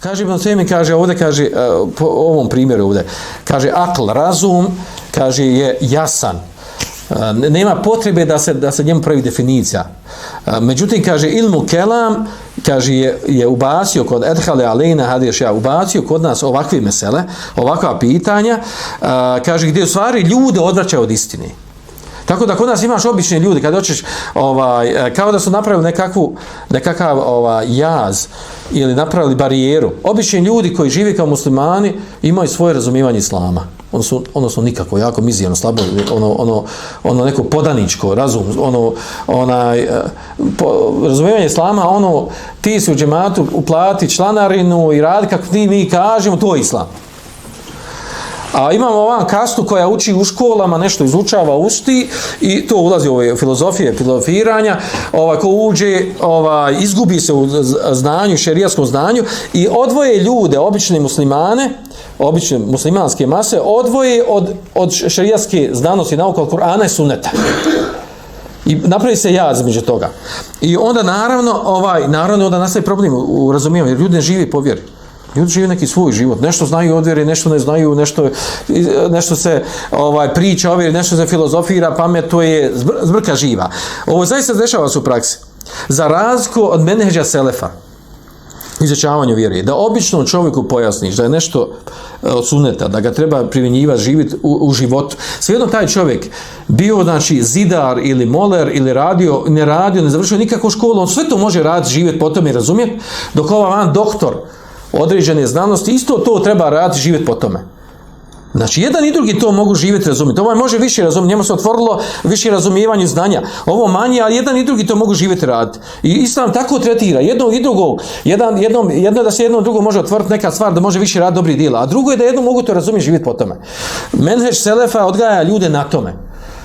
Kaže Ibn Taymi, kaže ovdje, kaže, e, po ovom primjeru ovdje, kaže, akl, razum, kaže, je jasan. E, nema potrebe da se, da se njemu pravi definicija. E, međutim, kaže, ilmu kelam, kaže, je, je ubacio kod Edhale Aleyna Hadešja, ubacio kod nas ovakve mesele, ovakva pitanja, kaže, gdje u stvari ljude odvraćaju od istine. Tako da kod nas imaš obične ljudi, kad hoćeš, ovaj, e, kao da su napravili nekakvu, nekakav ovaj, jaz ili napravili barijeru. Obični ljudi koji žive kao muslimani imaju svoje razumivanje islama. Ono su, ono su nikako, jako mizijano, slabo, ono, ono, ono neko podaničko, razum, ono, onaj, e, po, razumivanje islama, ono, ti si u džematu uplati članarinu i radi kako ti mi kažemo, to je islam. A imamo ovan kastu koja uči u školama, nešto izučava usti i to ulazi u ove filozofije, filozofiranja, ovaj, ko uđe, ovaj, izgubi se u znanju, šerijaskom znanju i odvoje ljude, obične muslimane, obične muslimanske mase, odvoje od, od šerijaske znanosti, nauka od Kur'ana i Sunneta. I napravi se jaz među toga. I onda naravno, ovaj, naravno onda nastaje problem u razumijevanju, jer ljudi ne živi po vjeri. Ljudi žive neki svoj život, nešto znaju od vjere, nešto ne znaju, nešto, nešto se ovaj priča o vjeri, nešto se filozofira, pametuje, zbrka živa. Ovo zaista dešava se u praksi. Za razliku od menheđa Selefa, izučavanje vjere, da običnom čovjeku pojasniš da je nešto e, od suneta, da ga treba primjenjivati, živjeti u, u životu. Svejedno taj čovjek bio, znači, zidar ili moler ili radio, ne radio, ne završio nikakvu školu, on sve to može raditi, živjeti potom i razumjeti, dok ova van doktor, određene znanosti, isto to treba raditi, živjeti po tome. Znači, jedan i drugi to mogu živjeti, razumjeti. Ovaj može više razumjeti, njemu se otvorilo više razumijevanje znanja. Ovo manje, ali jedan i drugi to mogu živjeti raditi. I islam tako tretira, jedno i drugo, jedan, jednom, jedno da se jedno drugo može otvoriti neka stvar da može više raditi dobri djela, a drugo je da jedno mogu to razumjeti živjeti po tome. Menheš Selefa odgaja ljude na tome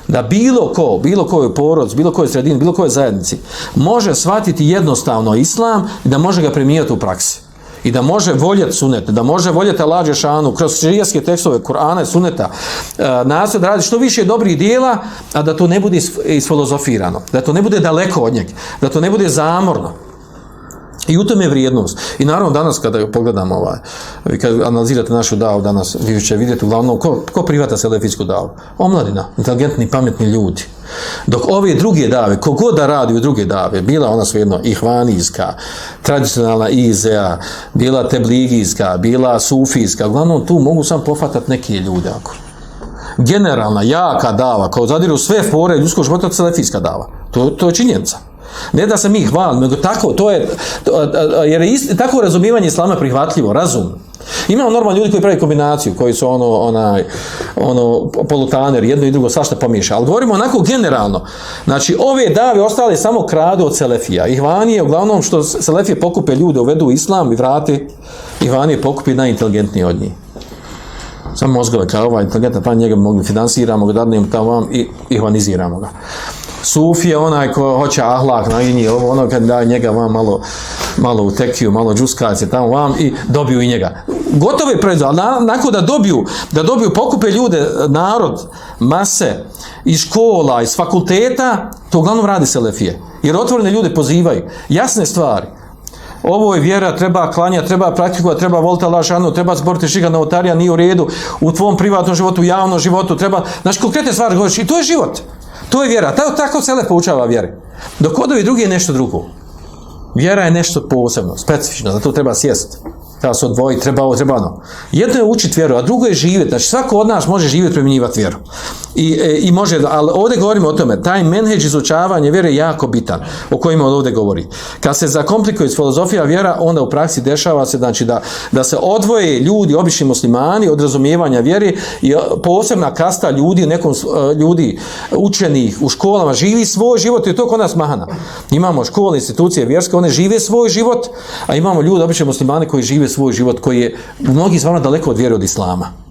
da bilo ko, bilo ko je porod, bilo ko je sredin, bilo ko je zajednici, može shvatiti jednostavno islam i da može ga primijeti u praksi i da može voljeti sunet, da može voljeti Allah Žešanu kroz širijaske tekstove Kur'ana i suneta, e, nastoje da radi što više dobrih dijela, a da to ne bude isfilozofirano, da to ne bude daleko od njega, da to ne bude zamorno. I u tom je vrijednost. I naravno danas kada pogledamo ovaj, vi kad analizirate našu davu danas, vi ćete vidjeti uglavnom ko, ko privata selefijsku davu. Omladina, inteligentni, pametni ljudi. Dok ove druge dave, kogod da radi u druge dave, bila ona svejedno ihvanijska, tradicionalna izea, bila tebligijska, bila sufijska, uglavnom tu mogu sam pofatati neke ljude. Ako. Generalna, jaka dava, kao zadiru sve fore ljudskog života, to je selefijska dava. To, to je činjenica. Ne da se mi hvalimo, nego tako, to je, jer je isti, tako razumivanje islama prihvatljivo, razum. Imamo normalni ljudi koji pravi kombinaciju, koji su ono, onaj, ono, polutaner, jedno i drugo, svašta pomiješa. Ali govorimo onako generalno. Znači, ove dave ostale samo kradu od Selefija. Ihvanije, uglavnom, što Selefije pokupe ljude, uvedu u islam i vrati, Ihvanije pokupi najinteligentniji od njih. Samo mozgove, kao ovaj inteligentan, plan, njega mogli finansiramo ga, dadnemo tamo vam i ihvaniziramo ga. Sufi je onaj ko hoće ahlak na inji, ono kad da njega vam malo, malo u tekiju, malo džuskace tamo vam i dobiju i njega. Gotovo je predzo, ali na, nakon da dobiju, da dobiju pokupe ljude, narod, mase, iz škola, iz fakulteta, to uglavnom radi Selefije. Jer otvorene ljude pozivaju. Jasne stvari. Ovo je vjera, treba klanja, treba praktikovati, treba voliti Allah šanu, treba zboriti žiga na otarija, nije u redu, u tvom privatnom životu, u javnom životu, treba, znači konkretne stvari govoriš, i to je život. To je vjera. Tako, tako se lepo učava vjeri. Dok odovi drugi je nešto drugo. Vjera je nešto posebno, specifično, zato treba sjesti treba se odvojiti, treba ovo, treba ono. Jedno je učiti vjeru, a drugo je živjeti. Znači, svako od nas može živjeti, primjenjivati vjeru. I, e, i može, ali ovdje govorimo o tome, taj menheđ izučavanje vjere je jako bitan, o kojima ovdje govori. Kad se zakomplikuje filozofija vjera, onda u praksi dešava se, znači, da, da se odvoje ljudi, obični muslimani, od razumijevanja vjere i e, posebna kasta ljudi, nekom e, ljudi učenih u školama, živi svoj život i to kod nas mahana. Imamo škole, institucije vjerske, one žive svoj život, a imamo ljudi, obični muslimani koji žive svoj život koji je u mnogih stvarno daleko od vjere od islama.